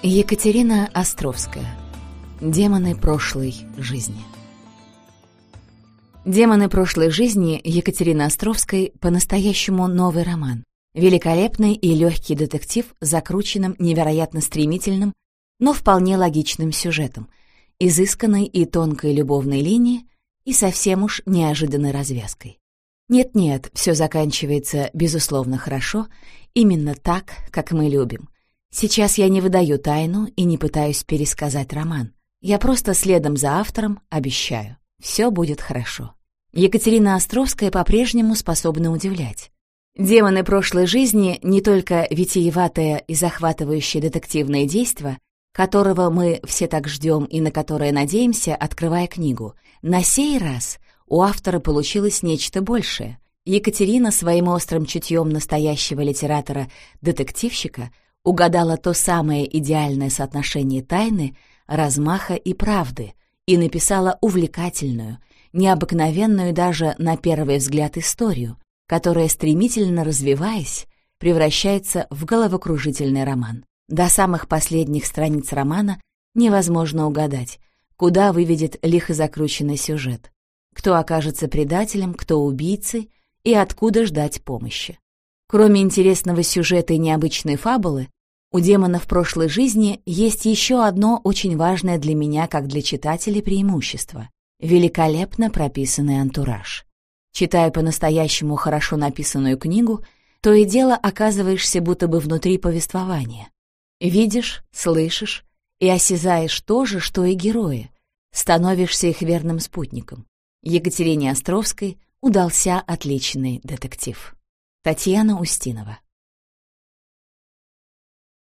Екатерина Островская. Демоны прошлой жизни. «Демоны прошлой жизни» Екатерины Островской по-настоящему новый роман. Великолепный и легкий детектив с закрученным, невероятно стремительным, но вполне логичным сюжетом, изысканной и тонкой любовной линией и совсем уж неожиданной развязкой. Нет-нет, все заканчивается, безусловно, хорошо, именно так, как мы любим — Сейчас я не выдаю тайну и не пытаюсь пересказать роман. Я просто следом за автором обещаю. Все будет хорошо. Екатерина Островская по-прежнему способна удивлять. «Демоны прошлой жизни» — не только витиеватое и захватывающее детективное действо, которого мы все так ждем и на которое надеемся, открывая книгу. На сей раз у автора получилось нечто большее. Екатерина своим острым чутьем настоящего литератора-детективщика — угадала то самое идеальное соотношение тайны, размаха и правды и написала увлекательную, необыкновенную даже на первый взгляд историю, которая, стремительно развиваясь, превращается в головокружительный роман. До самых последних страниц романа невозможно угадать, куда выведет лихо закрученный сюжет, кто окажется предателем, кто убийцей и откуда ждать помощи. Кроме интересного сюжета и необычной фабулы, у демонов прошлой жизни есть еще одно очень важное для меня, как для читателей, преимущество — великолепно прописанный антураж. Читая по-настоящему хорошо написанную книгу, то и дело оказываешься будто бы внутри повествования. Видишь, слышишь и осязаешь то же, что и герои, становишься их верным спутником. Екатерине Островской удался отличный детектив. Татьяна Устинова